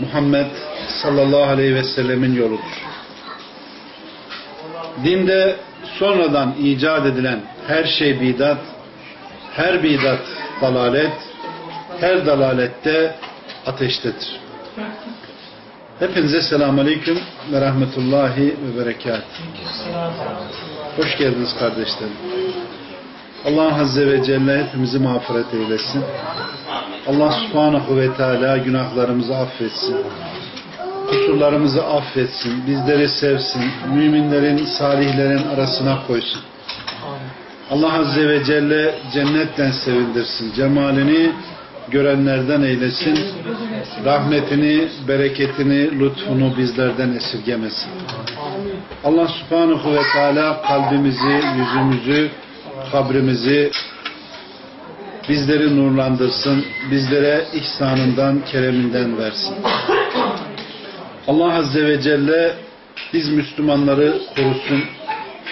Muhammed sallallahu aleyhi ve sellemin yoludur. Dinde sonradan icat edilen her şey bidat, her bidat dalalet, her dalalette ateştedir. Hepinize selamun aleyküm ve rahmetullahi ve berekat. Hoş geldiniz kardeşlerim. Allah Azze ve Celle hepimizi mağfiret eylesin. Allah Subhanahu ve Teala günahlarımızı affetsin. Kusurlarımızı affetsin. Bizleri sevsin. Müminlerin, salihlerin arasına koysun. Allah Azze ve Celle cennetten sevindirsin. Cemalini görenlerden eylesin. Rahmetini, bereketini, lütfunu bizlerden esirgemesin. Allah Subhanahu ve Teala kalbimizi, yüzümüzü, kabrimizi bizleri nurlandırsın, bizlere ihsanından, kereminden versin. Allah Azze ve Celle biz Müslümanları korusun,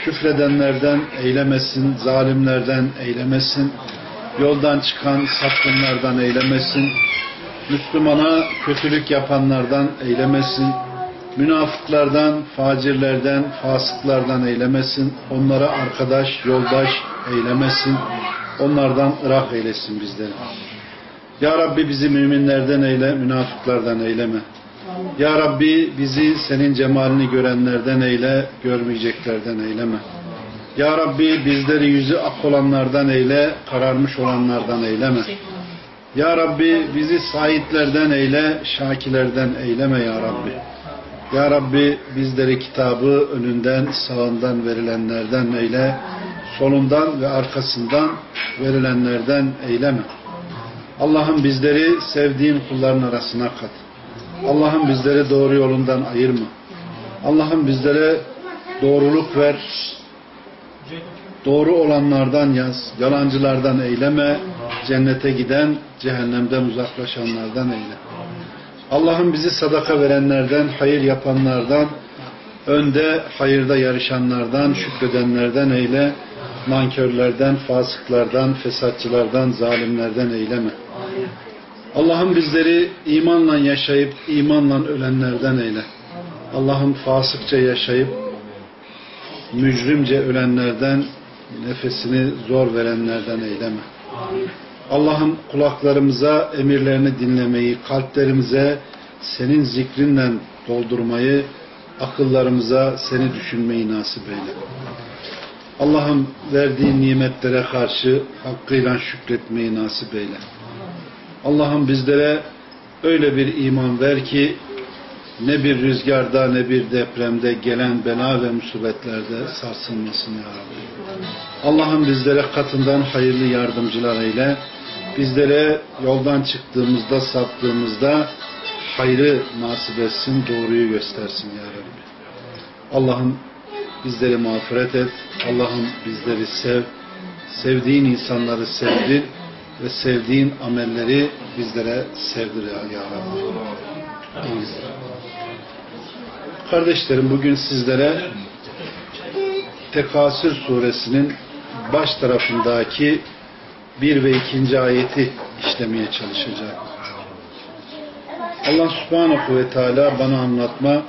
küfredenlerden eylemesin, zalimlerden eylemesin, yoldan çıkan sapkınlardan eylemesin, Müslümana kötülük yapanlardan eylemesin, münafıklardan, facirlerden, fasıklardan eylemesin, onlara arkadaş, yoldaş eylemesin, onlardan ırak eylesin bizleri. Ya Rabbi bizi müminlerden eyle, münafıklardan eyleme. Ya Rabbi bizi senin cemalini görenlerden eyle, görmeyeceklerden eyleme. Ya Rabbi bizleri yüzü ak olanlardan eyle, kararmış olanlardan eyleme. Ya Rabbi bizi saitlerden eyle, şakilerden eyleme Ya Rabbi. Ya Rabbi bizleri kitabı önünden, sağından verilenlerden eyle, solundan ve arkasından verilenlerden eyleme. Allah'ım bizleri sevdiğin kulların arasına kat. Allah'ım bizleri doğru yolundan ayırma. Allah'ım bizlere doğruluk ver. Doğru olanlardan yaz. Yalancılardan eyleme. Cennete giden, cehennemden uzaklaşanlardan eyle. Allah'ım bizi sadaka verenlerden, hayır yapanlardan, önde hayırda yarışanlardan, şükredenlerden eyle. Nankörlerden, fasıklardan, fesatçılardan, zalimlerden eyleme. Allah'ım bizleri imanla yaşayıp imanla ölenlerden eyle. Allah'ım fasıkça yaşayıp mücrimce ölenlerden, nefesini zor verenlerden eyleme. Allah'ım kulaklarımıza emirlerini dinlemeyi, kalplerimize senin zikrinle doldurmayı, akıllarımıza seni düşünmeyi nasip eyle. Allah'ım verdiğin nimetlere karşı hakkıyla şükretmeyi nasip eyle. Allah'ım bizlere öyle bir iman ver ki ne bir rüzgarda ne bir depremde gelen bela ve musibetlerde sarsılmasın ya Rabbi. Allah'ım bizlere katından hayırlı yardımcılar eyle. Bizlere yoldan çıktığımızda, saptığımızda hayrı nasip etsin, doğruyu göstersin ya Rabbi. Allah'ım bizleri mağfiret et. Allah'ım bizleri sev. Sevdiğin insanları sevdir ve sevdiğin amelleri bizlere sevdir ya, Rabbi. Kardeşlerim bugün sizlere Tekasür suresinin baş tarafındaki bir ve ikinci ayeti işlemeye çalışacağım. Allah subhanahu ve teala bana anlatma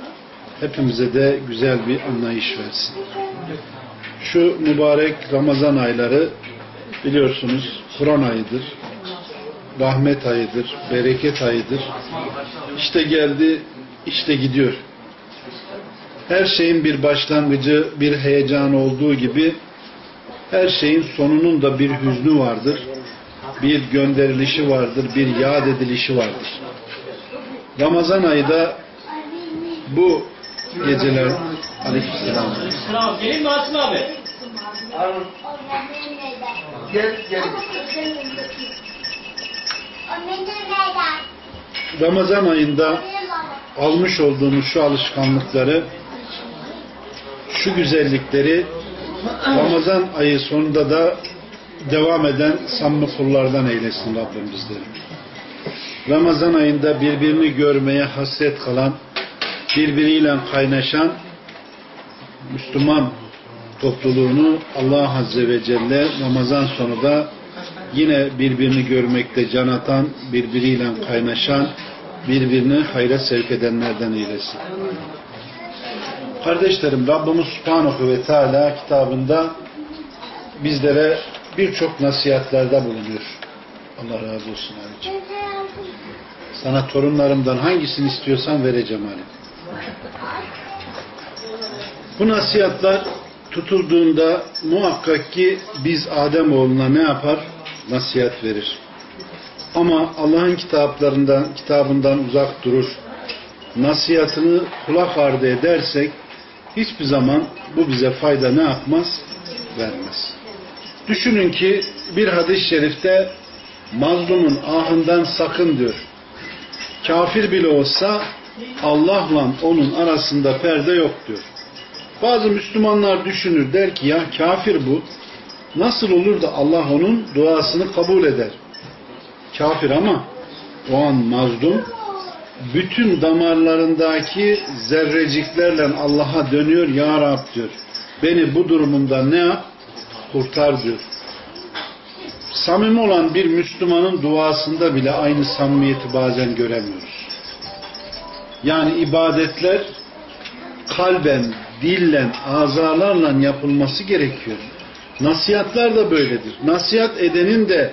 hepimize de güzel bir anlayış versin. Şu mübarek Ramazan ayları biliyorsunuz Kur'an ayıdır, rahmet ayıdır, bereket ayıdır. İşte geldi, işte gidiyor. Her şeyin bir başlangıcı, bir heyecan olduğu gibi her şeyin sonunun da bir hüznü vardır. Bir gönderilişi vardır, bir yad edilişi vardır. Ramazan ayında bu geceler Aleykümselam. Selam. Gelin mi Asım abi? Gel, gel. Ramazan ayında almış olduğumuz şu alışkanlıkları, şu güzellikleri Ramazan ayı sonunda da devam eden samimi kullardan eylesin Rabbim bizleri. Ramazan ayında birbirini görmeye hasret kalan, birbiriyle kaynaşan Müslüman topluluğunu Allah Azze ve Celle Ramazan sonu da yine birbirini görmekte can atan, birbiriyle kaynaşan, birbirini hayra sevk edenlerden eylesin. Kardeşlerim Rabbimiz Subhanahu ve Teala kitabında bizlere birçok nasihatlerde bulunuyor. Allah razı olsun abicim. Sana torunlarımdan hangisini istiyorsan vereceğim Ali. Bu nasihatler tutulduğunda muhakkak ki biz Adem oğluna ne yapar? Nasihat verir. Ama Allah'ın kitaplarından, kitabından uzak durur. Nasihatını kulak ardı edersek hiçbir zaman bu bize fayda ne yapmaz? Vermez. Düşünün ki bir hadis-i şerifte mazlumun ahından sakın diyor. Kafir bile olsa Allah'la onun arasında perde yok diyor. Bazı Müslümanlar düşünür der ki ya kafir bu. Nasıl olur da Allah onun duasını kabul eder? Kafir ama o an mazlum bütün damarlarındaki zerreciklerle Allah'a dönüyor ya Rab diyor. Beni bu durumumdan ne yap? Kurtar diyor. Samimi olan bir Müslümanın duasında bile aynı samimiyeti bazen göremiyoruz. Yani ibadetler kalben, dillen, azalarla yapılması gerekiyor. Nasihatler de böyledir. Nasihat edenin de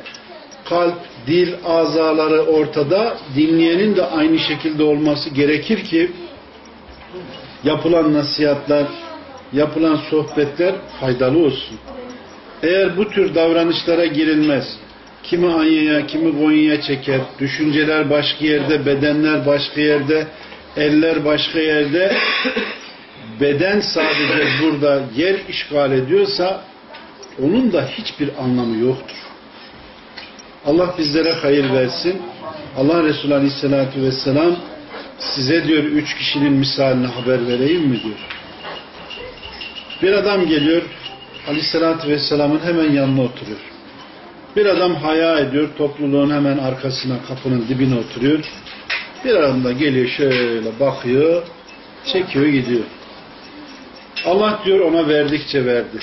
kalp, dil, azaları ortada, dinleyenin de aynı şekilde olması gerekir ki yapılan nasihatler, yapılan sohbetler faydalı olsun. Eğer bu tür davranışlara girilmez, kimi Anya'ya, kimi Konya'ya çeker, düşünceler başka yerde, bedenler başka yerde, eller başka yerde, beden sadece burada yer işgal ediyorsa onun da hiçbir anlamı yoktur. Allah bizlere hayır versin. Allah Resulü Aleyhisselatü Vesselam size diyor üç kişinin misalini haber vereyim mi diyor. Bir adam geliyor Aleyhisselatü Vesselam'ın hemen yanına oturuyor. Bir adam haya ediyor topluluğun hemen arkasına kapının dibine oturuyor. Bir adam da geliyor şöyle bakıyor çekiyor gidiyor. Allah diyor ona verdikçe verdi.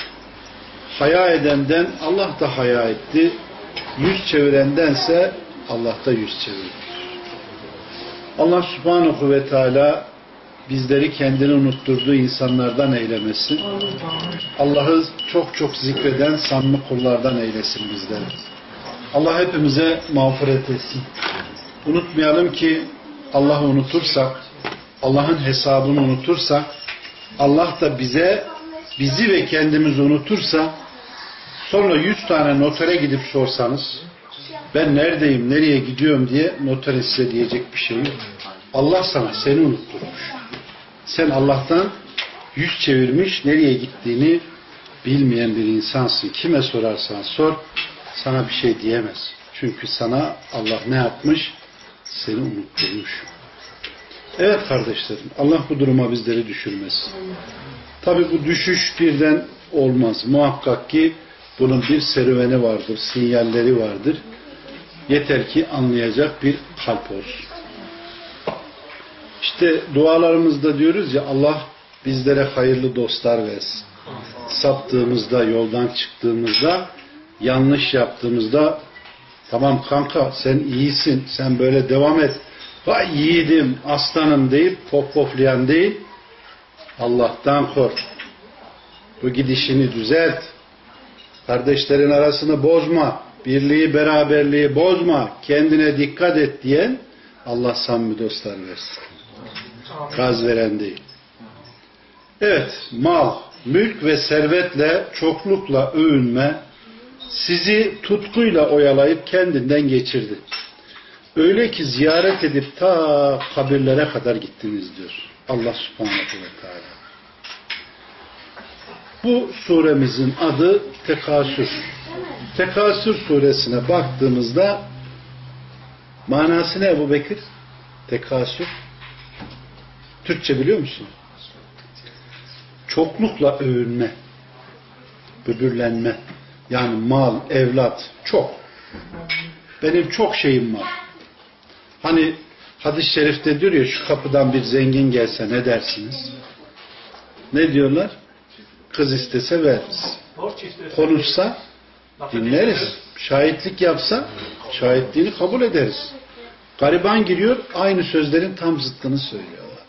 Haya edenden Allah da haya etti. Yüz çevirendense Allah da yüz çevirdi. Allah subhanahu ve teala bizleri kendini unutturduğu insanlardan eylemesin. Allah'ı çok çok zikreden samimi kullardan eylesin bizleri. Allah hepimize mağfiret etsin. Unutmayalım ki Allah'ı unutursak, Allah'ın hesabını unutursak, Allah da bize, bizi ve kendimizi unutursa, sonra yüz tane notere gidip sorsanız, ben neredeyim, nereye gidiyorum diye noter size diyecek bir şey yok. Allah sana seni unutturmuş. Sen Allah'tan yüz çevirmiş, nereye gittiğini bilmeyen bir insansın. Kime sorarsan sor, sana bir şey diyemez. Çünkü sana Allah ne yapmış? Seni unutturmuş. Evet kardeşlerim, Allah bu duruma bizleri düşürmez. Tabi bu düşüş birden olmaz. Muhakkak ki bunun bir serüveni vardır, sinyalleri vardır. Yeter ki anlayacak bir kalp olsun. İşte dualarımızda diyoruz ya Allah bizlere hayırlı dostlar versin. Saptığımızda, yoldan çıktığımızda, yanlış yaptığımızda tamam kanka sen iyisin, sen böyle devam et. Vay yiğidim, aslanım deyip pop poplayan değil, Allah'tan kork. Bu gidişini düzelt. Kardeşlerin arasını bozma. Birliği, beraberliği bozma. Kendine dikkat et diyen Allah samimi dostlar versin. Gaz veren değil. Evet, mal, mülk ve servetle, çoklukla övünme sizi tutkuyla oyalayıp kendinden geçirdi. Öyle ki ziyaret edip ta kabirlere kadar gittiniz diyor. Allah subhanahu ve teala. Bu suremizin adı Tekasür. Tekasür suresine baktığımızda manası ne Ebu Bekir? Tekasür. Türkçe biliyor musun? Çoklukla övünme. Böbürlenme. Yani mal, evlat, çok. Benim çok şeyim var. Hani hadis-i şerifte diyor ya şu kapıdan bir zengin gelse ne dersiniz? Ne diyorlar? Kız istese veririz. Konuşsa dinleriz. Şahitlik yapsa şahitliğini kabul ederiz. Gariban giriyor aynı sözlerin tam zıttını söylüyorlar.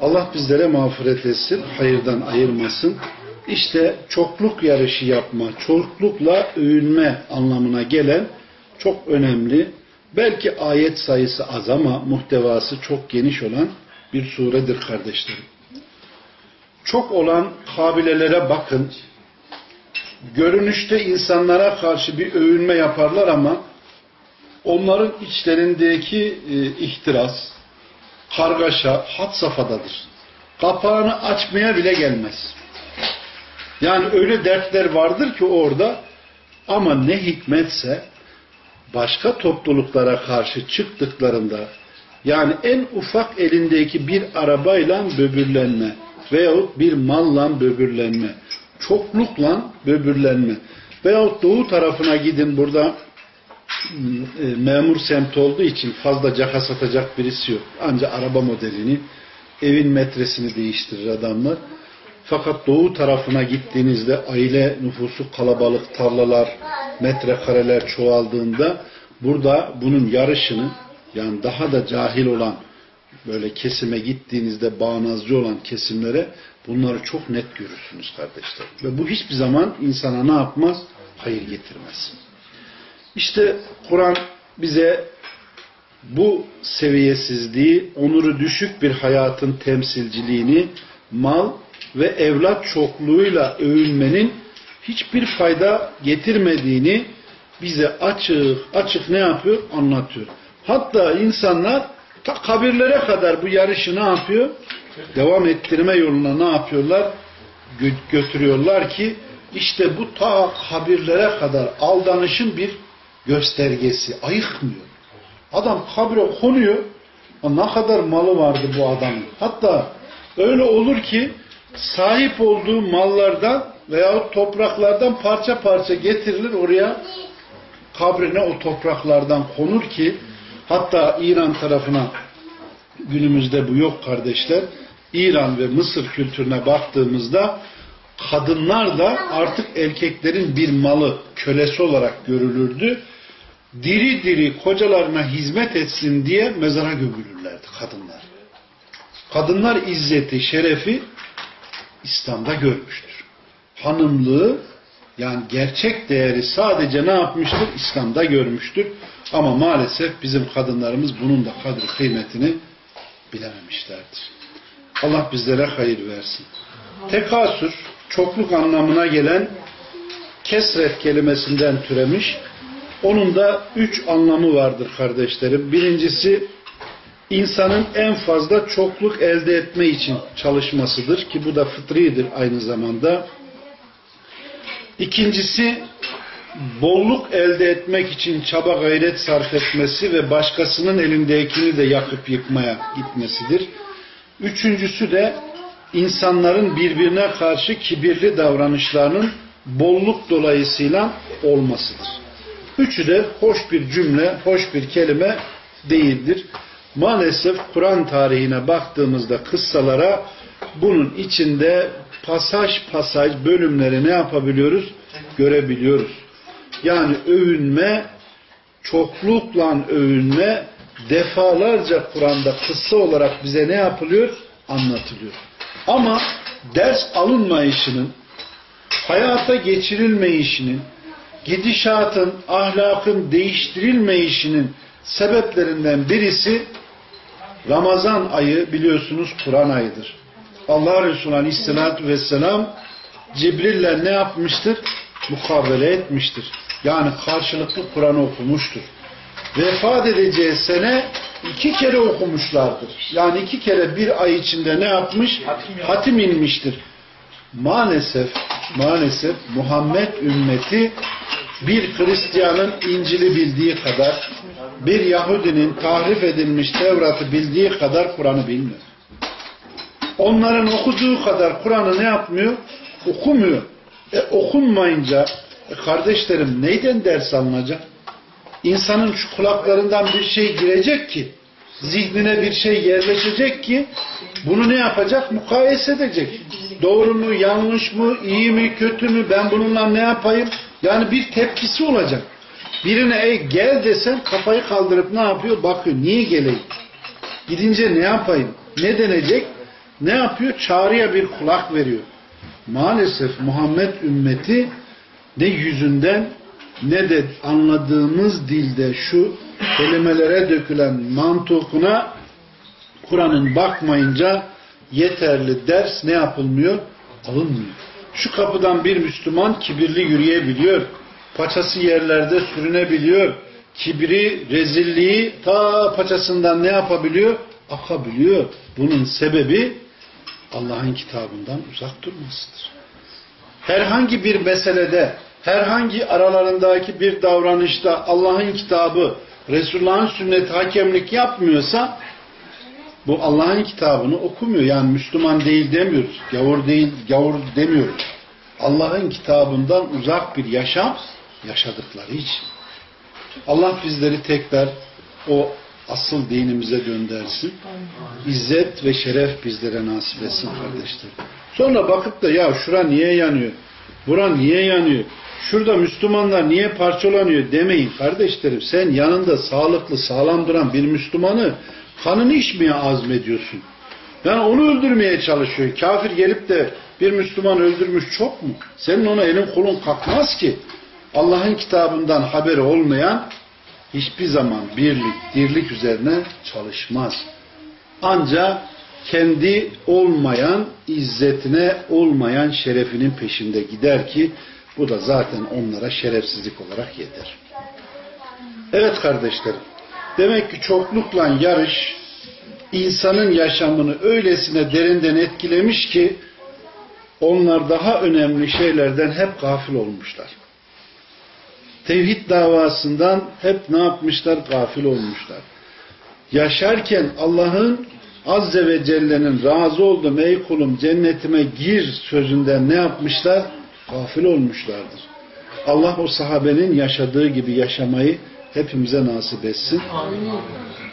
Allah bizlere mağfiret etsin, hayırdan ayırmasın. İşte çokluk yarışı yapma, çoklukla övünme anlamına gelen çok önemli, belki ayet sayısı az ama muhtevası çok geniş olan bir suredir kardeşlerim. Çok olan kabilelere bakın, görünüşte insanlara karşı bir övünme yaparlar ama onların içlerindeki e, ihtiras, kargaşa hat safhadadır. Kapağını açmaya bile gelmez. Yani öyle dertler vardır ki orada ama ne hikmetse başka topluluklara karşı çıktıklarında yani en ufak elindeki bir arabayla böbürlenme veyahut bir malla böbürlenme, çoklukla böbürlenme veyahut doğu tarafına gidin burada e, memur semt olduğu için fazla caka satacak birisi yok. Ancak araba modelini, evin metresini değiştirir adamlar. Fakat doğu tarafına gittiğinizde aile nüfusu kalabalık, tarlalar, metrekareler çoğaldığında burada bunun yarışını yani daha da cahil olan böyle kesime gittiğinizde bağnazcı olan kesimlere bunları çok net görürsünüz kardeşler. Ve bu hiçbir zaman insana ne yapmaz? Hayır getirmez. İşte Kur'an bize bu seviyesizliği, onuru düşük bir hayatın temsilciliğini, mal ve evlat çokluğuyla övünmenin hiçbir fayda getirmediğini bize açık açık ne yapıyor? Anlatıyor. Hatta insanlar ta kabirlere kadar bu yarışı ne yapıyor? Devam ettirme yoluna ne yapıyorlar? Gö götürüyorlar ki işte bu ta kabirlere kadar aldanışın bir göstergesi. Ayıkmıyor. Adam kabre konuyor. Ne kadar malı vardı bu adamın. Hatta öyle olur ki sahip olduğu mallardan veyahut topraklardan parça parça getirilir oraya kabrine o topraklardan konur ki hatta İran tarafına günümüzde bu yok kardeşler. İran ve Mısır kültürüne baktığımızda kadınlar da artık erkeklerin bir malı, kölesi olarak görülürdü. Diri diri kocalarına hizmet etsin diye mezara gömülürlerdi kadınlar. Kadınlar izzeti, şerefi İslam'da görmüştür. Hanımlığı yani gerçek değeri sadece ne yapmıştır? İslam'da görmüştür. Ama maalesef bizim kadınlarımız bunun da kadri kıymetini bilememişlerdir. Allah bizlere hayır versin. Tekasür, çokluk anlamına gelen kesret kelimesinden türemiş. Onun da üç anlamı vardır kardeşlerim. Birincisi insanın en fazla çokluk elde etme için çalışmasıdır ki bu da fıtridir aynı zamanda. İkincisi bolluk elde etmek için çaba gayret sarf etmesi ve başkasının elindekini de yakıp yıkmaya gitmesidir. Üçüncüsü de insanların birbirine karşı kibirli davranışlarının bolluk dolayısıyla olmasıdır. Üçü de hoş bir cümle, hoş bir kelime değildir. Maalesef Kur'an tarihine baktığımızda kıssalara bunun içinde pasaj pasaj bölümleri ne yapabiliyoruz? Görebiliyoruz. Yani övünme, çoklukla övünme defalarca Kur'an'da kıssa olarak bize ne yapılıyor? Anlatılıyor. Ama ders alınmayışının, hayata geçirilmeyişinin, gidişatın, ahlakın değiştirilmeyişinin sebeplerinden birisi Ramazan ayı biliyorsunuz Kur'an ayıdır. Allah Resulü Aleyhisselatü Vesselam Cibril'le ne yapmıştır? Mukabele etmiştir. Yani karşılıklı Kur'an okumuştur. Vefat edeceği sene iki kere okumuşlardır. Yani iki kere bir ay içinde ne yapmış? Hatim inmiştir. Maalesef, maalesef Muhammed ümmeti bir Hristiyanın İncil'i bildiği kadar, bir Yahudinin tahrif edilmiş Tevrat'ı bildiği kadar Kur'an'ı bilmiyor. Onların okuduğu kadar Kur'an'ı ne yapmıyor? Okumuyor. E okunmayınca e kardeşlerim neyden ders alınacak? İnsanın şu kulaklarından bir şey girecek ki zihnine bir şey yerleşecek ki bunu ne yapacak? Mukayese edecek. Doğru mu, yanlış mı, iyi mi, kötü mü, ben bununla ne yapayım? Yani bir tepkisi olacak. Birine ey gel desen kafayı kaldırıp ne yapıyor? Bakıyor. Niye geleyim? Gidince ne yapayım? Ne denecek? Ne yapıyor? Çağrıya bir kulak veriyor. Maalesef Muhammed ümmeti ne yüzünden ne de anladığımız dilde şu kelimelere dökülen mantukuna Kur'an'ın bakmayınca yeterli ders ne yapılmıyor? Alınmıyor. Şu kapıdan bir Müslüman kibirli yürüyebiliyor. Paçası yerlerde sürünebiliyor. Kibri, rezilliği ta paçasından ne yapabiliyor? Akabiliyor. Bunun sebebi Allah'ın kitabından uzak durmasıdır. Herhangi bir meselede, herhangi aralarındaki bir davranışta Allah'ın kitabı, Resulullah'ın sünneti hakemlik yapmıyorsa bu Allah'ın kitabını okumuyor. Yani Müslüman değil demiyoruz. Gavur değil, gavur demiyoruz. Allah'ın kitabından uzak bir yaşam yaşadıkları için. Allah bizleri tekrar o asıl dinimize döndersin. İzzet ve şeref bizlere nasip etsin kardeşler. Sonra bakıp da ya şura niye yanıyor? Bura niye yanıyor? Şurada Müslümanlar niye parçalanıyor demeyin kardeşlerim. Sen yanında sağlıklı, sağlam duran bir Müslümanı kanını içmeye azmediyorsun. Yani onu öldürmeye çalışıyor. Kafir gelip de bir Müslüman öldürmüş çok mu? Senin ona elin kolun kalkmaz ki. Allah'ın kitabından haberi olmayan hiçbir zaman birlik, dirlik üzerine çalışmaz. Ancak kendi olmayan, izzetine olmayan şerefinin peşinde gider ki bu da zaten onlara şerefsizlik olarak yeter. Evet kardeşlerim, demek ki çoklukla yarış insanın yaşamını öylesine derinden etkilemiş ki onlar daha önemli şeylerden hep gafil olmuşlar. Tevhid davasından hep ne yapmışlar? Gafil olmuşlar. Yaşarken Allah'ın Azze ve Celle'nin razı oldum ey kulum cennetime gir sözünden ne yapmışlar? Gafil olmuşlardır. Allah o sahabenin yaşadığı gibi yaşamayı hepimize nasip etsin. Amin.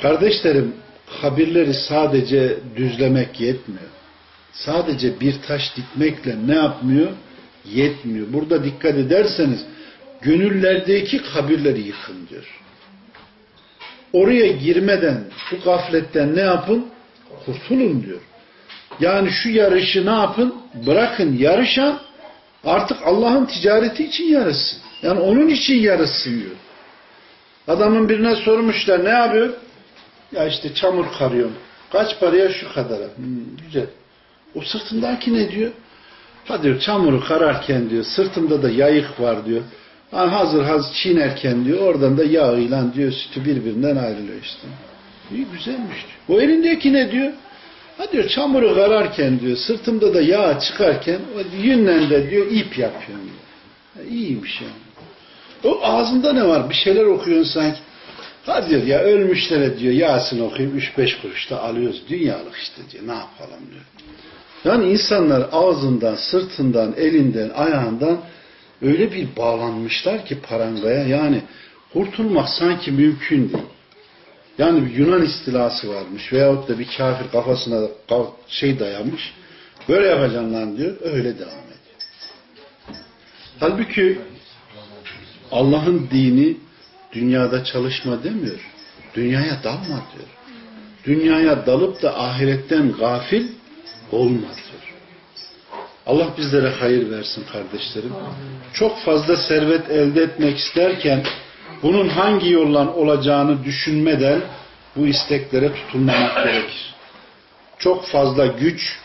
Kardeşlerim, kabirleri sadece düzlemek yetmiyor. Sadece bir taş dikmekle ne yapmıyor? Yetmiyor. Burada dikkat ederseniz gönüllerdeki kabirleri yıkın diyor. Oraya girmeden, bu gafletten ne yapın? Kurtulun diyor. Yani şu yarışı ne yapın? Bırakın yarışan artık Allah'ın ticareti için yarışsın. Yani onun için yarışsın diyor. Adamın birine sormuşlar ne yapıyor? Ya işte çamur karıyorum. Kaç paraya şu kadara. Hmm, güzel. O sırtındaki ne diyor? Ha diyor çamuru kararken diyor sırtımda da yayık var diyor. Ha, hazır hazır çiğnerken diyor oradan da yağıyla diyor sütü birbirinden ayrılıyor işte. İyi güzelmiş. O elindeki ne diyor? Ha diyor çamuru kararken diyor sırtımda da yağ çıkarken o yünle de diyor ip yapıyorum diyor. Ha, iyiymiş yani. O ağzında ne var? Bir şeyler okuyorsun sanki. Ha diyor ya ölmüşlere diyor Yasin okuyup 3-5 kuruşta alıyoruz. Dünyalık işte diyor. Ne yapalım diyor. Yani insanlar ağzından, sırtından, elinden, ayağından öyle bir bağlanmışlar ki parangaya yani kurtulmak sanki mümkün değil. Yani bir Yunan istilası varmış veyahut da bir kafir kafasına şey dayamış. Böyle yapacaksın lan diyor. Öyle devam ediyor. Halbuki Allah'ın dini dünyada çalışma demiyor. Dünyaya dalma diyor. Dünyaya dalıp da ahiretten gafil olma diyor. Allah bizlere hayır versin kardeşlerim. Çok fazla servet elde etmek isterken bunun hangi yoldan olacağını düşünmeden bu isteklere tutulmamak gerekir. Çok fazla güç,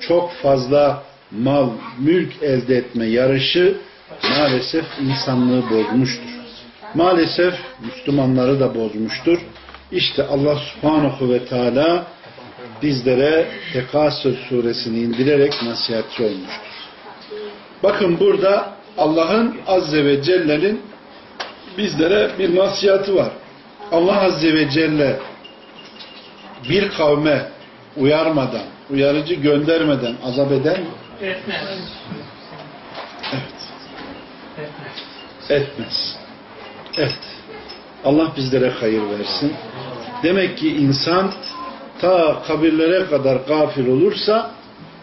çok fazla mal, mülk elde etme yarışı maalesef insanlığı bozmuştur. Maalesef Müslümanları da bozmuştur. İşte Allah subhanahu ve teala bizlere Tekasür suresini indirerek nasihatçi olmuştur. Bakın burada Allah'ın Azze ve Celle'nin bizlere bir nasihatı var. Allah Azze ve Celle bir kavme uyarmadan, uyarıcı göndermeden azap eder mi? Etmez. Evet. Etmez. Etmez. Evet. Allah bizlere hayır versin. Demek ki insan ta kabirlere kadar gafil olursa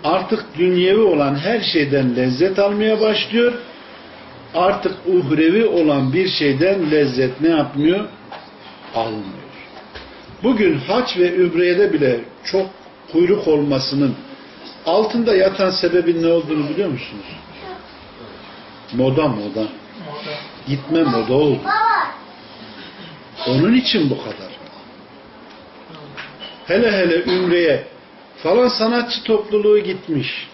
artık dünyevi olan her şeyden lezzet almaya başlıyor. Artık uhrevi olan bir şeyden lezzet ne yapmıyor? Almıyor. Bugün haç ve übreyede bile çok kuyruk olmasının altında yatan sebebin ne olduğunu biliyor musunuz? Moda moda. Moda. Gitme moda oldu. Onun için bu kadar. Hele hele Ümre'ye falan sanatçı topluluğu gitmiş.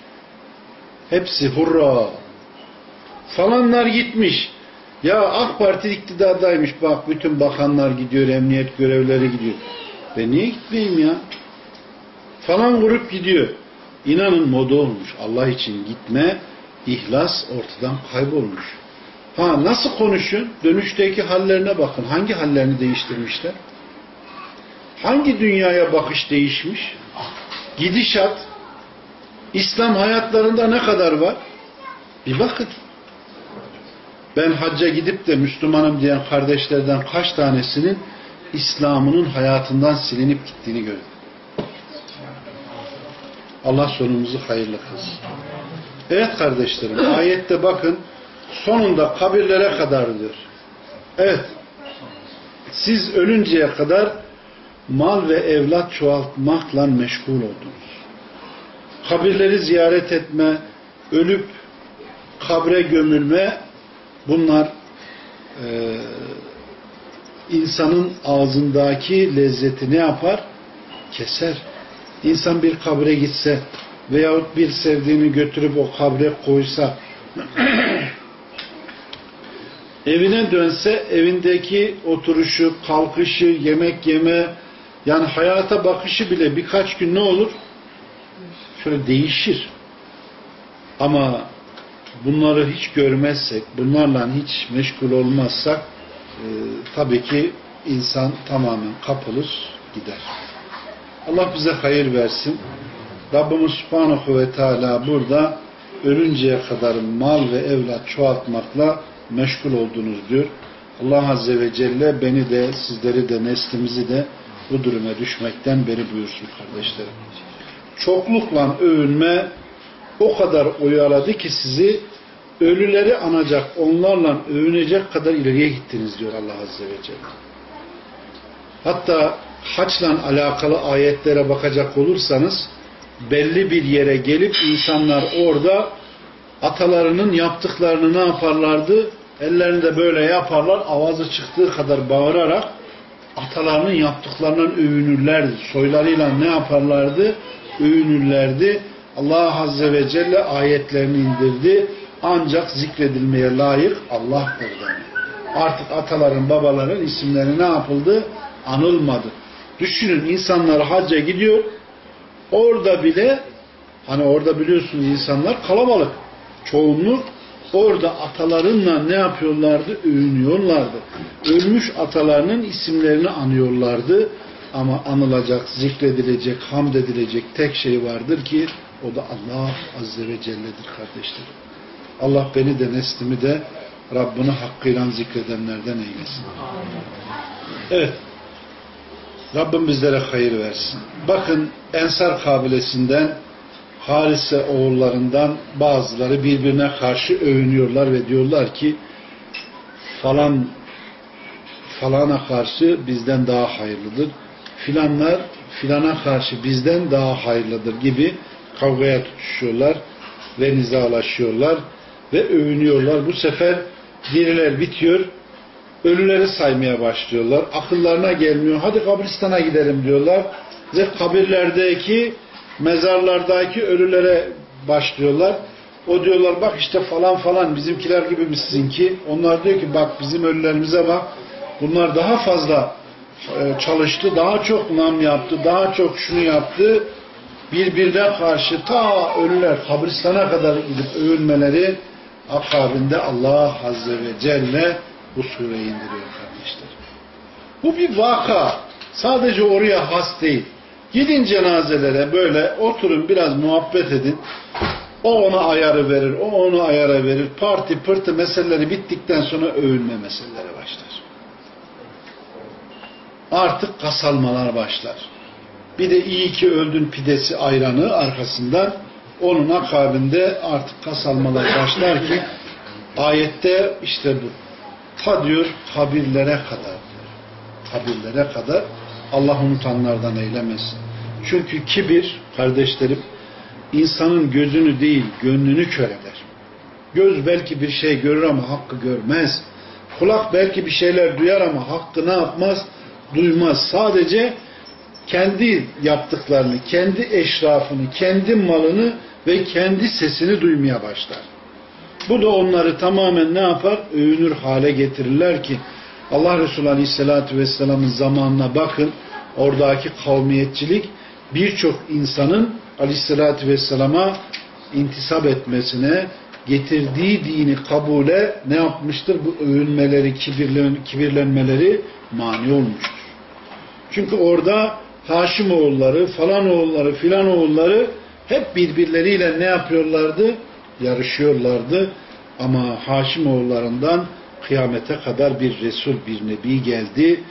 Hepsi hurra. Falanlar gitmiş. Ya AK Parti iktidardaymış bak bütün bakanlar gidiyor, emniyet görevleri gidiyor. Ben niye gitmeyeyim ya? Falan grup gidiyor. İnanın moda olmuş. Allah için gitme, ihlas ortadan kaybolmuş. Ha nasıl konuşun? Dönüşteki hallerine bakın. Hangi hallerini değiştirmişler? Hangi dünyaya bakış değişmiş? Gidişat, İslam hayatlarında ne kadar var? Bir bakın. Ben hacca gidip de Müslümanım diyen kardeşlerden kaç tanesinin İslam'ının hayatından silinip gittiğini gördüm. Allah sonumuzu hayırlı kılsın. Evet kardeşlerim, ayette bakın sonunda kabirlere kadar diyor. Evet, siz ölünceye kadar mal ve evlat çoğaltmakla meşgul oldunuz. Kabirleri ziyaret etme, ölüp kabre gömülme bunlar e, insanın ağzındaki lezzeti ne yapar? Keser. İnsan bir kabre gitse veyahut bir sevdiğini götürüp o kabre koysa evine dönse evindeki oturuşu, kalkışı, yemek yeme yani hayata bakışı bile birkaç gün ne olur? Şöyle değişir. Ama bunları hiç görmezsek, bunlarla hiç meşgul olmazsak e, tabii ki insan tamamen kapılır gider. Allah bize hayır versin. Rabbimiz Subhanahu ve Teala burada ölünceye kadar mal ve evlat çoğaltmakla meşgul oldunuz diyor. Allah Azze ve Celle beni de sizleri de neslimizi de bu duruma düşmekten beri buyursun kardeşlerim. Çoklukla övünme o kadar oyaladı ki sizi ölüleri anacak, onlarla övünecek kadar ileriye gittiniz diyor Allah Azze ve Celle. Hatta haçla alakalı ayetlere bakacak olursanız belli bir yere gelip insanlar orada atalarının yaptıklarını ne yaparlardı? Ellerinde böyle yaparlar, avazı çıktığı kadar bağırarak atalarının yaptıklarından övünürlerdi. Soylarıyla ne yaparlardı? Övünürlerdi. Allah Azze ve Celle ayetlerini indirdi. Ancak zikredilmeye layık Allah'tır dedi. Artık ataların, babaların isimleri ne yapıldı? Anılmadı. Düşünün insanlar hacca gidiyor. Orada bile hani orada biliyorsunuz insanlar kalabalık. Çoğunluk orada atalarınla ne yapıyorlardı? Övünüyorlardı. Ölmüş atalarının isimlerini anıyorlardı. Ama anılacak, zikredilecek, hamd edilecek tek şey vardır ki o da Allah Azze ve Celle'dir kardeşlerim. Allah beni de neslimi de Rabbini hakkıyla zikredenlerden eylesin. Evet. Rabbim bizlere hayır versin. Bakın Ensar kabilesinden Harise oğullarından bazıları birbirine karşı övünüyorlar ve diyorlar ki falan falana karşı bizden daha hayırlıdır. Filanlar filana karşı bizden daha hayırlıdır gibi kavgaya tutuşuyorlar ve nizalaşıyorlar ve övünüyorlar. Bu sefer diriler bitiyor. Ölüleri saymaya başlıyorlar. Akıllarına gelmiyor. Hadi kabristana gidelim diyorlar. Ve kabirlerdeki mezarlardaki ölülere başlıyorlar. O diyorlar bak işte falan falan bizimkiler gibi mi sizinki? Onlar diyor ki bak bizim ölülerimize bak. Bunlar daha fazla çalıştı, daha çok nam yaptı, daha çok şunu yaptı. Birbirine karşı ta ölüler kabristana kadar gidip övünmeleri akabinde Allah Azze ve Celle bu sureyi indiriyor kardeşler. Bu bir vaka. Sadece oraya has değil. Gidin cenazelere böyle oturun biraz muhabbet edin. O ona ayarı verir, o onu ayara verir. Parti pırtı meseleleri bittikten sonra övünme meseleleri başlar. Artık kasalmalar başlar. Bir de iyi ki öldün pidesi ayranı arkasından onun akabinde artık kasalmalar başlar ki ayette işte bu. Ta diyor kabirlere kadar diyor. Kabirlere kadar Allah unutanlardan eylemesin. Çünkü kibir kardeşlerim insanın gözünü değil gönlünü kör eder. Göz belki bir şey görür ama hakkı görmez. Kulak belki bir şeyler duyar ama hakkı ne yapmaz? Duymaz. Sadece kendi yaptıklarını, kendi eşrafını, kendi malını ve kendi sesini duymaya başlar. Bu da onları tamamen ne yapar? Övünür hale getirirler ki Allah Resulü Aleyhisselatü Vesselam'ın zamanına bakın oradaki kavmiyetçilik birçok insanın Aleyhisselatü Vesselam'a intisap etmesine getirdiği dini kabule ne yapmıştır? Bu övünmeleri, kibirlen, kibirlenmeleri mani olmuştur. Çünkü orada Haşim oğulları, falan oğulları, filan oğulları hep birbirleriyle ne yapıyorlardı? Yarışıyorlardı. Ama Haşim oğullarından kıyamete kadar bir Resul, bir Nebi geldi.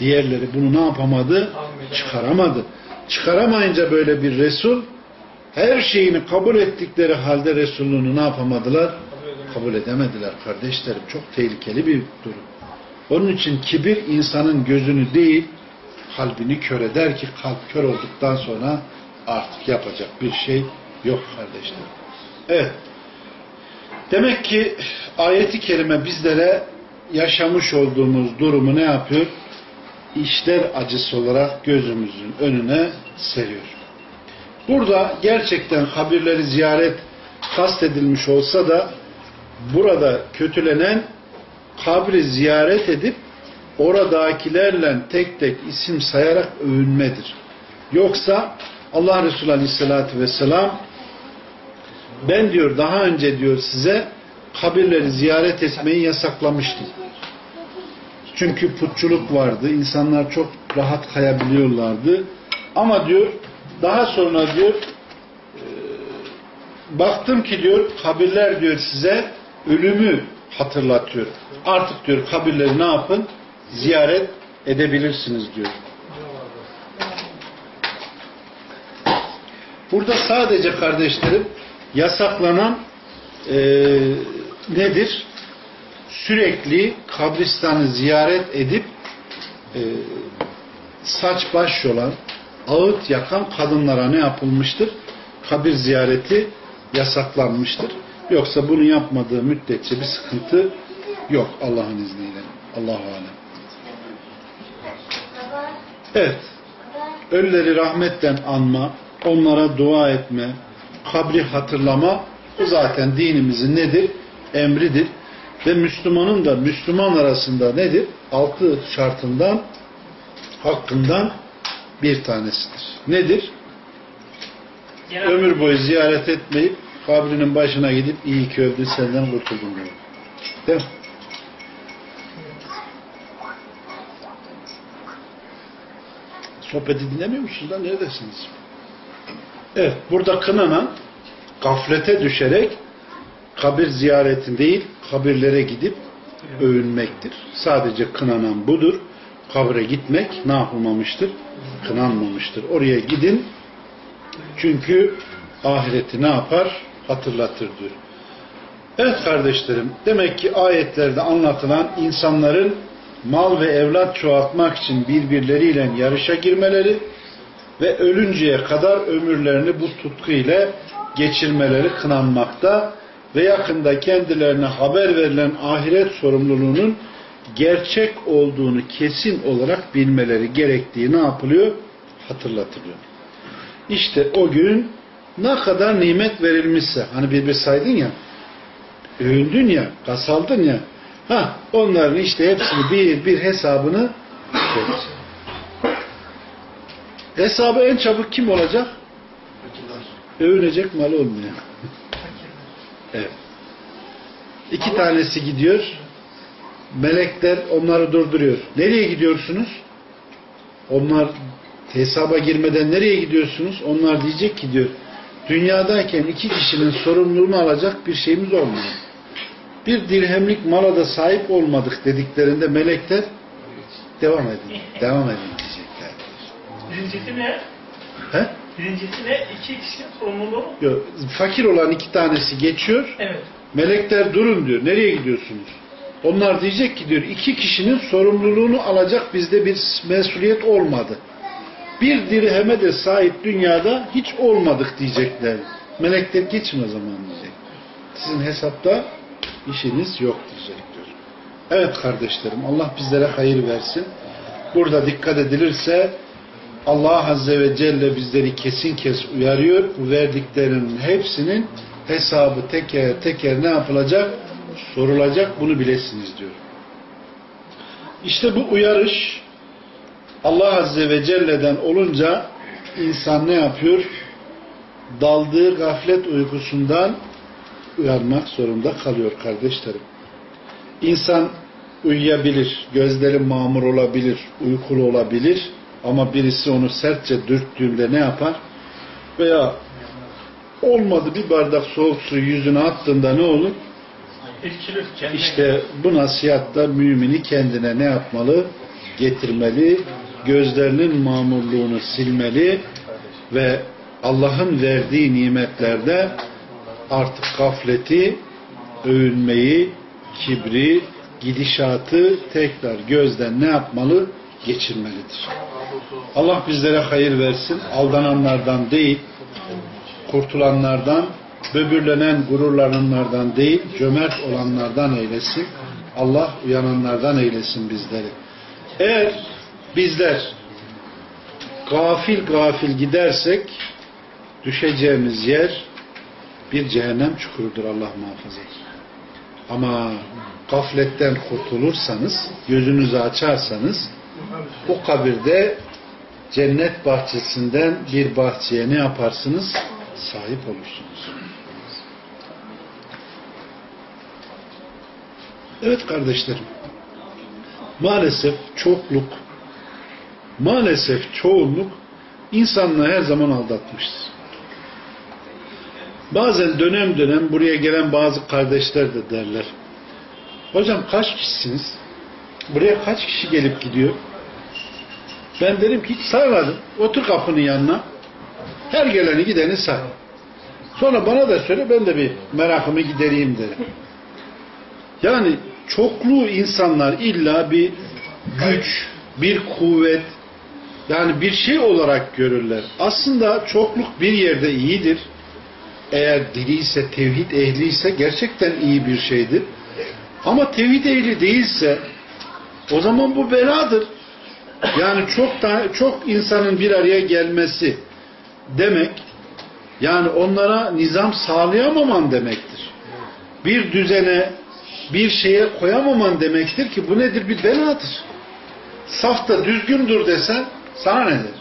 Diğerleri bunu ne yapamadı? Çıkaramadı. Çıkaramayınca böyle bir Resul her şeyini kabul ettikleri halde Resulünü ne yapamadılar? Kabul edemediler kardeşlerim. Çok tehlikeli bir durum. Onun için kibir insanın gözünü değil kalbini kör eder ki kalp kör olduktan sonra artık yapacak bir şey yok kardeşlerim. Evet. Demek ki ayeti kerime bizlere yaşamış olduğumuz durumu ne yapıyor? İşler acısı olarak gözümüzün önüne seriyor. Burada gerçekten kabirleri ziyaret kastedilmiş olsa da burada kötülenen kabri ziyaret edip oradakilerle tek tek isim sayarak övünmedir. Yoksa Allah Resulü Aleyhisselatü Vesselam ben diyor daha önce diyor size kabirleri ziyaret etmeyi yasaklamıştım. Çünkü putçuluk vardı. insanlar çok rahat kayabiliyorlardı. Ama diyor daha sonra diyor e, baktım ki diyor kabirler diyor size ölümü hatırlatıyor. Artık diyor kabirleri ne yapın? Ziyaret edebilirsiniz diyor. Burada sadece kardeşlerim yasaklanan e, nedir? Sürekli kabristanı ziyaret edip e, saç baş yolan, ağıt yakan kadınlara ne yapılmıştır? Kabir ziyareti yasaklanmıştır. Yoksa bunu yapmadığı müddetçe bir sıkıntı yok Allah'ın izniyle. Allahu alem. Evet. Ölüleri rahmetten anma, onlara dua etme, kabri hatırlama bu zaten dinimizin nedir? Emridir. Ve Müslümanın da Müslüman arasında nedir? Altı şartından hakkından bir tanesidir. Nedir? Genel Ömür boyu ziyaret etmeyip kabrinin başına gidip iyi ki öldü senden kurtuldum diyor. Değil mi? Sohbeti dinlemiyor musunuz lan? Neredesiniz? Evet. Burada kınanan gaflete düşerek kabir ziyaretin değil kabirlere gidip övünmektir. Sadece kınanan budur. Kabre gitmek ne yapılmamıştır? Kınanmamıştır. Oraya gidin çünkü ahireti ne yapar? Hatırlatır diyor. Evet kardeşlerim, demek ki ayetlerde anlatılan insanların mal ve evlat çoğaltmak için birbirleriyle yarışa girmeleri ve ölünceye kadar ömürlerini bu tutku ile geçirmeleri kınanmakta ve yakında kendilerine haber verilen ahiret sorumluluğunun gerçek olduğunu kesin olarak bilmeleri gerektiği ne yapılıyor? Hatırlatılıyor. İşte o gün ne kadar nimet verilmişse hani bir bir saydın ya övündün ya, kasaldın ya ha onların işte hepsini bir bir hesabını verecek. Hesabı en çabuk kim olacak? Övünecek malı olmuyor. Evet. İki tanesi gidiyor. Melekler onları durduruyor. Nereye gidiyorsunuz? Onlar hesaba girmeden nereye gidiyorsunuz? Onlar diyecek ki diyor dünyadayken iki kişinin sorumluluğunu alacak bir şeyimiz olmuyor. Bir dirhemlik mala da sahip olmadık dediklerinde melekler devam edin, devam edin diyeceklerdir. Birincisi ne? He? Birincisi ne? İki kişinin sorumluluğu. Yok, fakir olan iki tanesi geçiyor. Evet. Melekler durun diyor. Nereye gidiyorsunuz? Onlar diyecek ki diyor iki kişinin sorumluluğunu alacak bizde bir mesuliyet olmadı. Bir dirheme de sahip dünyada hiç olmadık diyecekler. Melekler geçin o zaman diyecek. Sizin hesapta işiniz yok diyecektir. Evet kardeşlerim Allah bizlere hayır versin. Burada dikkat edilirse Allah Azze ve Celle bizleri kesin kes uyarıyor. Bu verdiklerinin hepsinin hesabı teker teker ne yapılacak? Sorulacak. Bunu bilesiniz diyor. İşte bu uyarış Allah Azze ve Celle'den olunca insan ne yapıyor? Daldığı gaflet uykusundan uyanmak zorunda kalıyor kardeşlerim. İnsan uyuyabilir, gözleri mamur olabilir, uykulu olabilir ama birisi onu sertçe dürttüğünde ne yapar? Veya olmadı bir bardak soğuk suyu yüzüne attığında ne olur? İşte bu nasihatta mümini kendine ne yapmalı? Getirmeli, gözlerinin mamurluğunu silmeli ve Allah'ın verdiği nimetlerde artık gafleti, övünmeyi, kibri, gidişatı tekrar gözden ne yapmalı? Geçirmelidir. Allah bizlere hayır versin. Aldananlardan değil, kurtulanlardan, böbürlenen, gururlananlardan değil, cömert olanlardan eylesin. Allah uyananlardan eylesin bizleri. Eğer bizler gafil gafil gidersek düşeceğimiz yer bir cehennem çukurudur Allah muhafaza. Ama gafletten kurtulursanız, gözünüzü açarsanız o kabirde cennet bahçesinden bir bahçeye ne yaparsınız? Sahip olursunuz. Evet kardeşlerim. Maalesef çokluk, maalesef çoğunluk insanlığı her zaman aldatmıştır. Bazen dönem dönem buraya gelen bazı kardeşler de derler. Hocam kaç kişisiniz? Buraya kaç kişi gelip gidiyor? Ben derim ki hiç saymadım. Otur kapının yanına. Her geleni gideni say. Sonra bana da söyle ben de bir merakımı gidereyim derim. Yani çokluğu insanlar illa bir güç, bir kuvvet, yani bir şey olarak görürler. Aslında çokluk bir yerde iyidir. Eğer dili tevhid ehli ise gerçekten iyi bir şeydir. Ama tevhid ehli değilse o zaman bu beladır. Yani çok da, çok insanın bir araya gelmesi demek yani onlara nizam sağlayamaman demektir. Bir düzene, bir şeye koyamaman demektir ki bu nedir? Bir beladır. Safta düzgün dur desen sana ne der?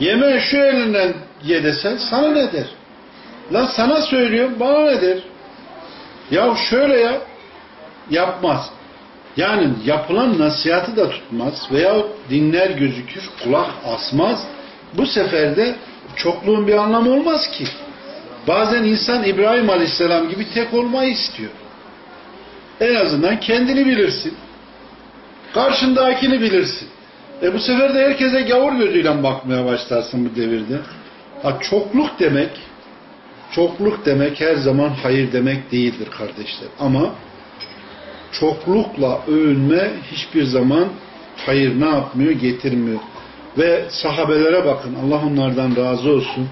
Yemeği şu elinden ye desen sana ne der? Lan sana söylüyorum bana ne der? Ya şöyle ya yapmaz. Yani yapılan nasihatı da tutmaz veyahut dinler gözükür, kulak asmaz. Bu sefer de çokluğun bir anlamı olmaz ki. Bazen insan İbrahim Aleyhisselam gibi tek olmayı istiyor. En azından kendini bilirsin. Karşındakini bilirsin. E bu sefer de herkese gavur gözüyle bakmaya başlarsın bu devirde. Ha çokluk demek çokluk demek her zaman hayır demek değildir kardeşler. Ama çoklukla övünme hiçbir zaman hayır ne yapmıyor? Getirmiyor. Ve sahabelere bakın. Allah onlardan razı olsun.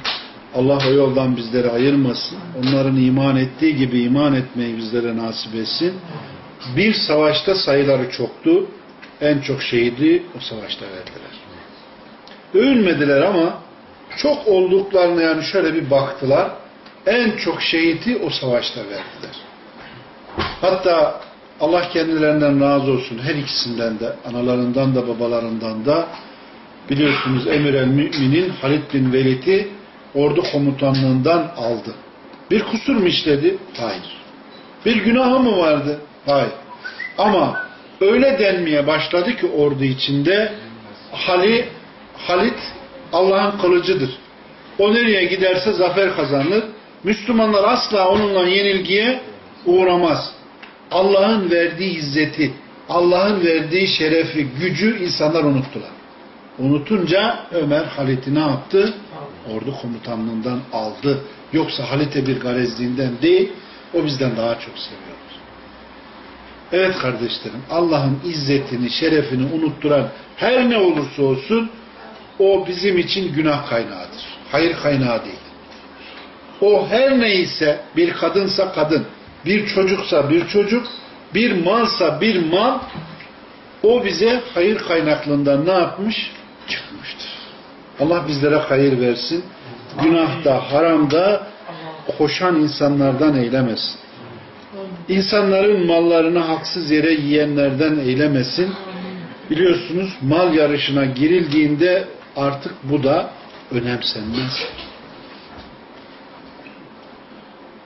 Allah o yoldan bizleri ayırmasın. Onların iman ettiği gibi iman etmeyi bizlere nasip etsin. Bir savaşta sayıları çoktu. En çok şehidi o savaşta verdiler. Övünmediler ama çok olduklarını yani şöyle bir baktılar. En çok şehidi o savaşta verdiler. Hatta Allah kendilerinden razı olsun her ikisinden de analarından da babalarından da biliyorsunuz Emir el Mü'minin Halid bin Velid'i ordu komutanlığından aldı. Bir kusur mu işledi? Hayır. Bir günahı mı vardı? Hayır. Ama öyle denmeye başladı ki ordu içinde Halid, Halid Allah'ın kılıcıdır. O nereye giderse zafer kazanır. Müslümanlar asla onunla yenilgiye uğramaz. Allah'ın verdiği izzeti, Allah'ın verdiği şerefi, gücü insanlar unuttular. Unutunca Ömer Halit'i ne yaptı? Ordu komutanlığından aldı. Yoksa Halit'e bir garezliğinden değil, o bizden daha çok seviyor. Evet kardeşlerim, Allah'ın izzetini, şerefini unutturan her ne olursa olsun, o bizim için günah kaynağıdır. Hayır kaynağı değil. O her neyse, bir kadınsa kadın, bir çocuksa bir çocuk, bir malsa bir mal, o bize hayır kaynaklığından ne yapmış? Çıkmıştır. Allah bizlere hayır versin. Günahda, haramda koşan insanlardan eylemesin. İnsanların mallarını haksız yere yiyenlerden eylemesin. Biliyorsunuz mal yarışına girildiğinde artık bu da önemsenmez.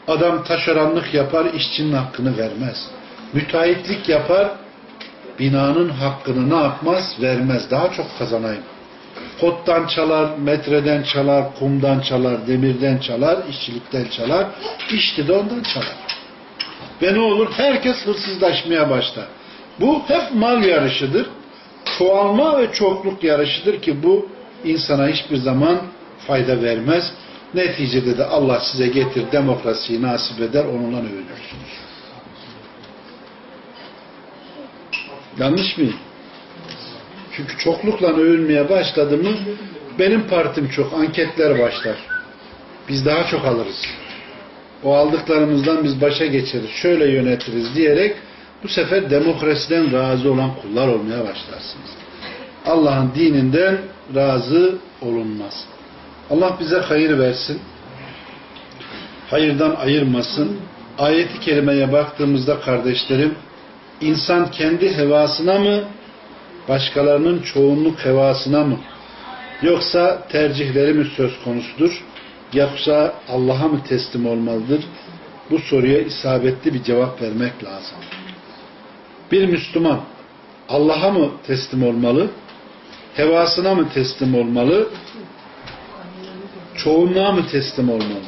Adam taşeranlık yapar, işçinin hakkını vermez. Müteahhitlik yapar, binanın hakkını ne yapmaz? Vermez. Daha çok kazanayım. Kottan çalar, metreden çalar, kumdan çalar, demirden çalar, işçilikten çalar, işçi de ondan çalar. Ve ne olur? Herkes hırsızlaşmaya başlar. Bu hep mal yarışıdır. Çoğalma ve çokluk yarışıdır ki bu insana hiçbir zaman fayda vermez. Neticede de Allah size getir demokrasiyi nasip eder, onunla övünürsünüz. Yanlış mıyım? Çünkü çoklukla övünmeye başladı mı benim partim çok, anketler başlar. Biz daha çok alırız. O aldıklarımızdan biz başa geçeriz, şöyle yönetiriz diyerek bu sefer demokrasiden razı olan kullar olmaya başlarsınız. Allah'ın dininden razı olunmaz. Allah bize hayır versin. Hayırdan ayırmasın. Ayeti kerimeye baktığımızda kardeşlerim, insan kendi hevasına mı, başkalarının çoğunluk hevasına mı, yoksa tercihleri mi söz konusudur, yoksa Allah'a mı teslim olmalıdır? Bu soruya isabetli bir cevap vermek lazım. Bir Müslüman Allah'a mı teslim olmalı, hevasına mı teslim olmalı, çoğunluğa mı teslim olmalı?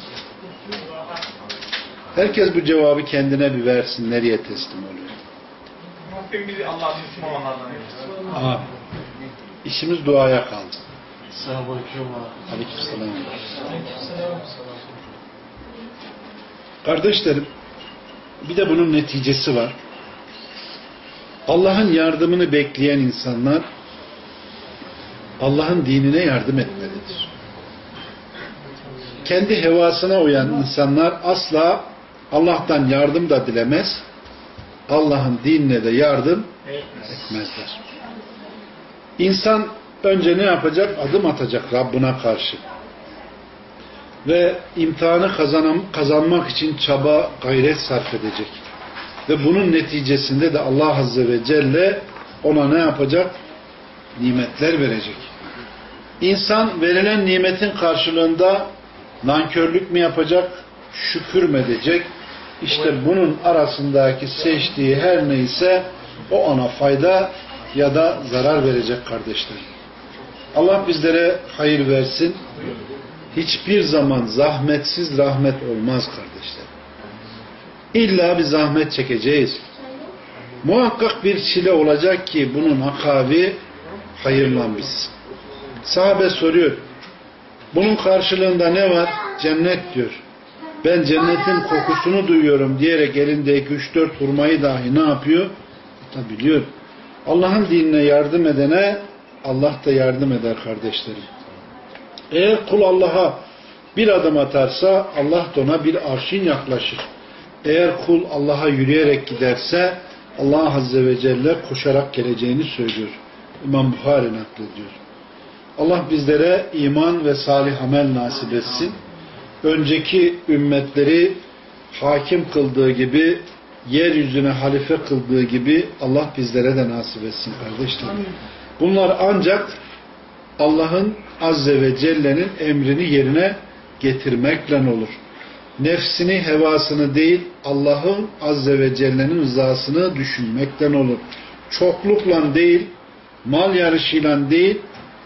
Herkes bu cevabı kendine bir versin. Nereye teslim oluyor? Rabbim bizi Allah'ın Müslüman olanlardan eylesin. Abi. İşimiz duaya kaldı. Aleykümselam. Kardeşlerim, bir de bunun neticesi var. Allah'ın yardımını bekleyen insanlar Allah'ın dinine yardım etmelidir. Kendi hevasına uyan insanlar asla Allah'tan yardım da dilemez, Allah'ın dinine de yardım etmezler. İnsan önce ne yapacak? Adım atacak Rabbine karşı. Ve imtihanı kazanam, kazanmak için çaba, gayret sarf edecek. Ve bunun neticesinde de Allah Azze ve Celle ona ne yapacak? Nimetler verecek. İnsan verilen nimetin karşılığında nankörlük mü yapacak? Şükür mü edecek? İşte bunun arasındaki seçtiği her neyse o ona fayda ya da zarar verecek kardeşler. Allah bizlere hayır versin. Hiçbir zaman zahmetsiz rahmet olmaz kardeşler. İlla bir zahmet çekeceğiz. Muhakkak bir çile olacak ki bunun akabi hayırlan biz. Sahabe soruyor. Bunun karşılığında ne var? Cennet diyor. Ben cennetin kokusunu duyuyorum diyerek elindeki 3-4 hurmayı dahi ne yapıyor? Tabi biliyor. Allah'ın dinine yardım edene Allah da yardım eder kardeşlerim. Eğer kul Allah'a bir adım atarsa Allah da ona bir arşın yaklaşır. Eğer kul Allah'a yürüyerek giderse Allah Azze ve Celle koşarak geleceğini söylüyor. İmam Bukhari naklediyor. Allah bizlere iman ve salih amel nasip etsin. Önceki ümmetleri hakim kıldığı gibi yeryüzüne halife kıldığı gibi Allah bizlere de nasip etsin kardeşlerim. Bunlar ancak Allah'ın Azze ve Celle'nin emrini yerine getirmekle olur. Nefsini, hevasını değil, Allah'ın Azze ve Celle'nin rızasını düşünmekten olur. Çoklukla değil, mal yarışıyla değil,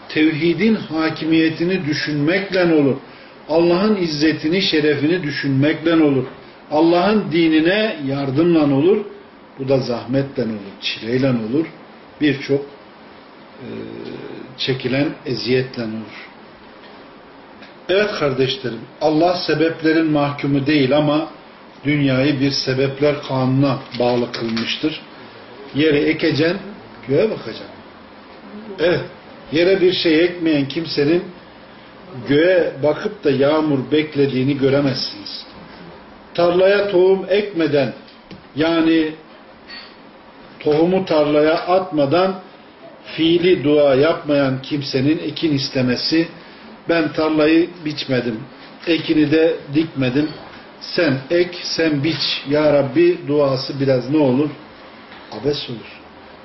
tevhidin hakimiyetini düşünmekle olur. Allah'ın izzetini, şerefini düşünmekle olur. Allah'ın dinine yardımla olur. Bu da zahmetle olur, çileyle olur. Birçok e, çekilen eziyetle olur. Evet kardeşlerim, Allah sebeplerin mahkumu değil ama dünyayı bir sebepler kanuna bağlı kılmıştır. Yere ekeceksin, göğe bakacaksın. Evet, yere bir şey ekmeyen kimsenin göğe bakıp da yağmur beklediğini göremezsiniz. Tarlaya tohum ekmeden yani tohumu tarlaya atmadan fiili dua yapmayan kimsenin ekin istemesi ben tarlayı biçmedim, ekini de dikmedim, sen ek, sen biç ya Rabbi duası biraz ne olur? Abes olur.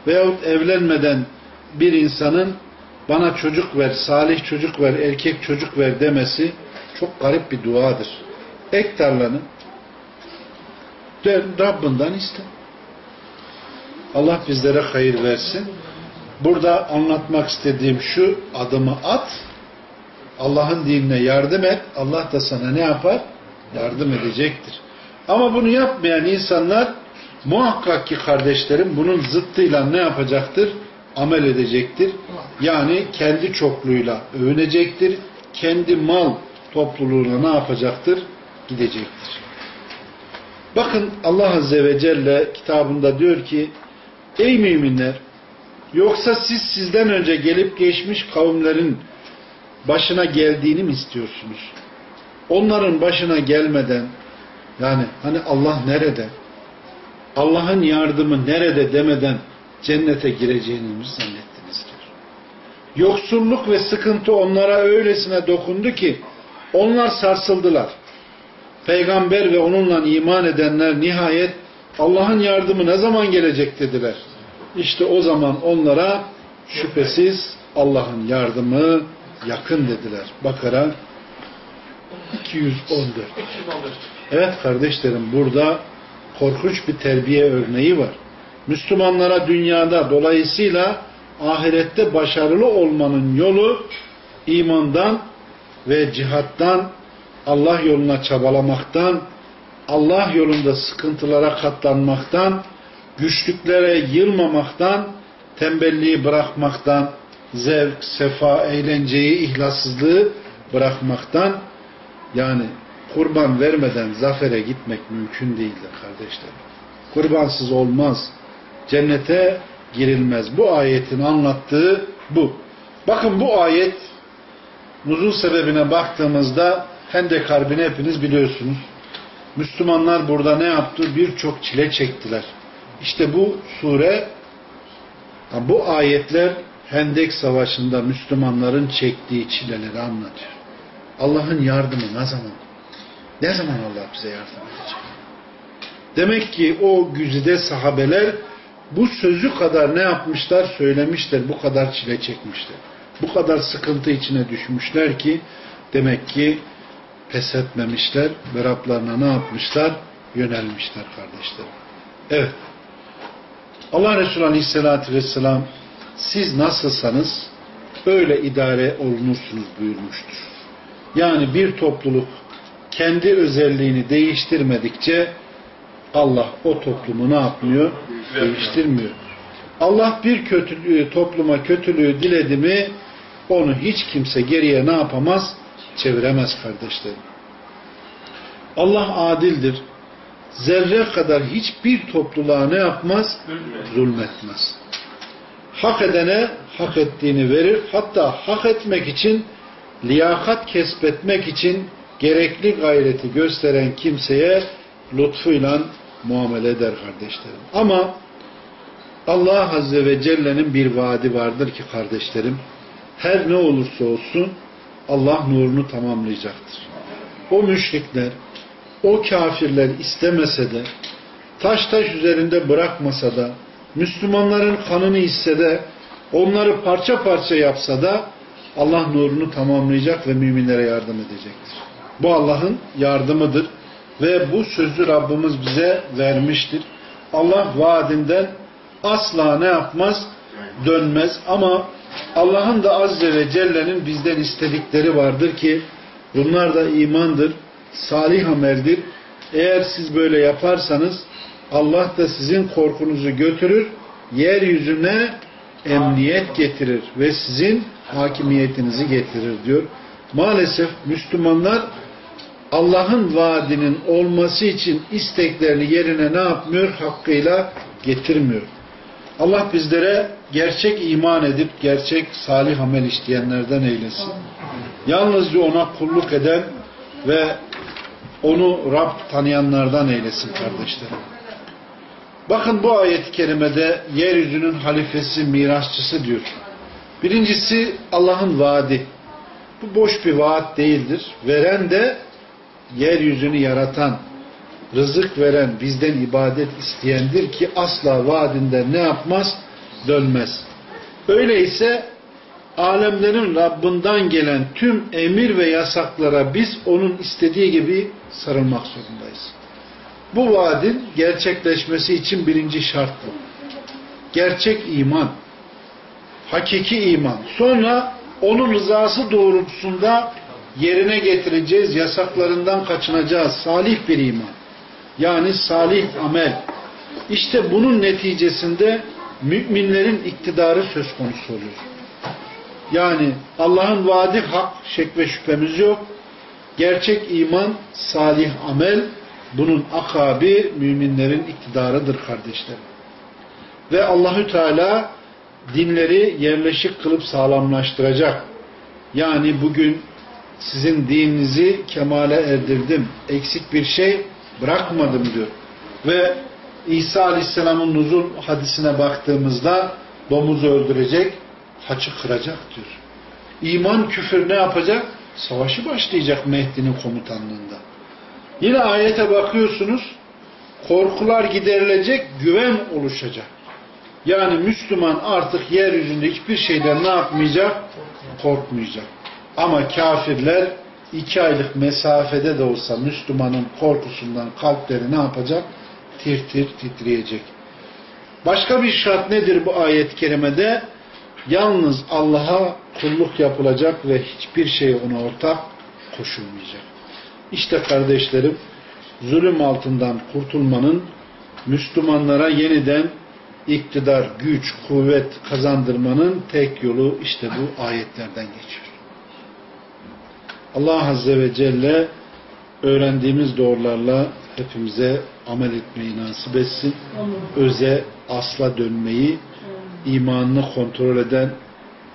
Veyahut evlenmeden bir insanın bana çocuk ver, salih çocuk ver, erkek çocuk ver demesi çok garip bir duadır. Ek tarlanı Rabbinden iste. Allah bizlere hayır versin. Burada anlatmak istediğim şu adımı at, Allah'ın dinine yardım et, Allah da sana ne yapar? Yardım edecektir. Ama bunu yapmayan insanlar muhakkak ki kardeşlerim bunun zıttıyla ne yapacaktır? Amel edecektir. Yani kendi çokluğuyla övünecektir. Kendi mal topluluğuna ne yapacaktır? Gidecektir. Bakın Allah Azze ve Celle kitabında diyor ki Ey müminler yoksa siz sizden önce gelip geçmiş kavimlerin başına geldiğini mi istiyorsunuz? Onların başına gelmeden yani hani Allah nerede? Allah'ın yardımı nerede demeden cennete gireceğini mi zannettiniz diyor. Yoksulluk ve sıkıntı onlara öylesine dokundu ki onlar sarsıldılar. Peygamber ve onunla iman edenler nihayet Allah'ın yardımı ne zaman gelecek dediler. İşte o zaman onlara şüphesiz Allah'ın yardımı yakın dediler. Bakara 214. Evet kardeşlerim burada korkunç bir terbiye örneği var. Müslümanlara dünyada dolayısıyla ahirette başarılı olmanın yolu imandan ve cihattan Allah yoluna çabalamaktan Allah yolunda sıkıntılara katlanmaktan güçlüklere yılmamaktan tembelliği bırakmaktan zevk, sefa, eğlenceyi, ihlassızlığı bırakmaktan yani kurban vermeden zafere gitmek mümkün değildir kardeşlerim. Kurbansız olmaz. Cennete girilmez. Bu ayetin anlattığı bu. Bakın bu ayet nuzul sebebine baktığımızda Hendek Harbi'ni hepiniz biliyorsunuz. Müslümanlar burada ne yaptı? Birçok çile çektiler. İşte bu sure bu ayetler Hendek Savaşı'nda Müslümanların çektiği çileleri anlatıyor. Allah'ın yardımı ne zaman? Ne zaman Allah bize yardım edecek? Demek ki o güzide sahabeler bu sözü kadar ne yapmışlar? Söylemişler. Bu kadar çile çekmişler. Bu kadar sıkıntı içine düşmüşler ki demek ki pes etmemişler ve Rablarına ne yapmışlar? Yönelmişler kardeşlerim. Evet. Allah Resulü Aleyhisselatü Vesselam siz nasılsanız öyle idare olunursunuz buyurmuştur. Yani bir topluluk kendi özelliğini değiştirmedikçe Allah o toplumu ne yapmıyor? Değiştirmiyor. Allah bir kötülüğü, topluma kötülüğü diledi mi onu hiç kimse geriye ne yapamaz? Çeviremez kardeşlerim. Allah adildir. Zerre kadar hiçbir topluluğa ne yapmaz? Zulmetmez. Hak edene hak ettiğini verir. Hatta hak etmek için liyakat kesbetmek için gerekli gayreti gösteren kimseye lütfuyla muamele eder kardeşlerim. Ama Allah Azze ve Celle'nin bir vaadi vardır ki kardeşlerim, her ne olursa olsun Allah nurunu tamamlayacaktır. O müşrikler, o kafirler istemese de, taş taş üzerinde bırakmasa da, Müslümanların kanını hisse de, onları parça parça yapsa da, Allah nurunu tamamlayacak ve müminlere yardım edecektir. Bu Allah'ın yardımıdır. Ve bu sözü Rabbimiz bize vermiştir. Allah vaadinden asla ne yapmaz? Dönmez. Ama Allah'ın da Azze ve Celle'nin bizden istedikleri vardır ki bunlar da imandır, salih ameldir. Eğer siz böyle yaparsanız Allah da sizin korkunuzu götürür, yeryüzüne emniyet getirir ve sizin hakimiyetinizi getirir diyor. Maalesef Müslümanlar Allah'ın vaadinin olması için isteklerini yerine ne yapmıyor? Hakkıyla getirmiyor. Allah bizlere gerçek iman edip gerçek salih amel işleyenlerden eylesin. Yalnızca ona kulluk eden ve onu Rab tanıyanlardan eylesin kardeşlerim. Bakın bu ayet-i kerimede yeryüzünün halifesi, mirasçısı diyor. Birincisi Allah'ın vaadi. Bu boş bir vaat değildir. Veren de yeryüzünü yaratan, rızık veren, bizden ibadet isteyendir ki asla vaadinden ne yapmaz? Dönmez. Öyleyse alemlerin Rabbinden gelen tüm emir ve yasaklara biz onun istediği gibi sarılmak zorundayız. Bu vaadin gerçekleşmesi için birinci şart bu. Gerçek iman, hakiki iman. Sonra onun rızası doğrultusunda yerine getireceğiz, yasaklarından kaçınacağız. Salih bir iman. Yani salih amel. İşte bunun neticesinde müminlerin iktidarı söz konusu oluyor. Yani Allah'ın vaadi hak, şek ve şüphemiz yok. Gerçek iman, salih amel, bunun akabi müminlerin iktidarıdır kardeşlerim. Ve Allahü Teala dinleri yerleşik kılıp sağlamlaştıracak. Yani bugün sizin dininizi kemale erdirdim. Eksik bir şey bırakmadım diyor. Ve İsa Aleyhisselam'ın nuzul hadisine baktığımızda domuzu öldürecek, haçı kıracak diyor. İman küfür ne yapacak? Savaşı başlayacak Mehdi'nin komutanlığında. Yine ayete bakıyorsunuz, korkular giderilecek, güven oluşacak. Yani Müslüman artık yeryüzünde hiçbir şeyden ne yapmayacak? Korkmayacak. Ama kafirler iki aylık mesafede de olsa Müslümanın korkusundan kalpleri ne yapacak? Tir tir titreyecek. Başka bir şart nedir bu ayet-i kerimede? Yalnız Allah'a kulluk yapılacak ve hiçbir şey ona ortak koşulmayacak. İşte kardeşlerim zulüm altından kurtulmanın Müslümanlara yeniden iktidar, güç, kuvvet kazandırmanın tek yolu işte bu ayetlerden geçiyor. Allah Azze ve Celle öğrendiğimiz doğrularla hepimize amel etmeyi nasip etsin. Öze, asla dönmeyi, imanını kontrol eden,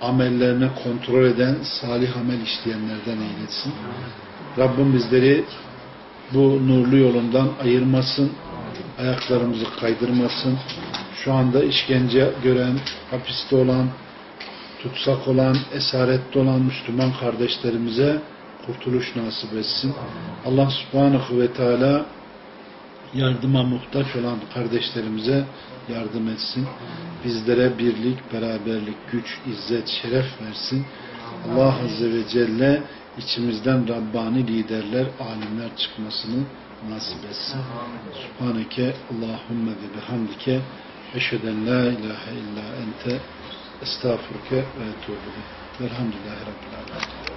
amellerini kontrol eden, salih amel işleyenlerden eylesin. Rabbim bizleri bu nurlu yolundan ayırmasın, ayaklarımızı kaydırmasın. Şu anda işkence gören, hapiste olan, tutsak olan, esarette olan Müslüman kardeşlerimize kurtuluş nasip etsin. Allah subhanahu ve teala yardıma muhtaç olan kardeşlerimize yardım etsin. Bizlere birlik, beraberlik, güç, izzet, şeref versin. Allah Azze ve Celle içimizden Rabbani liderler, alimler çıkmasını nasip etsin. Subhaneke Allahümme ve bihamdike eşheden la ilahe illa ente estağfurke ve etubu. Velhamdülillahi Rabbil Alemin.